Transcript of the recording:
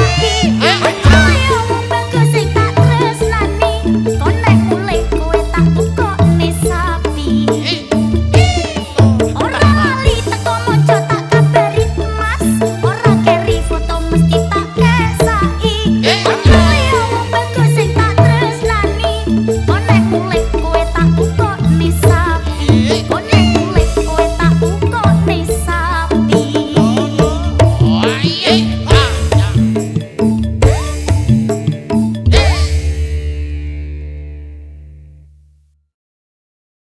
happy. I'm Yeah.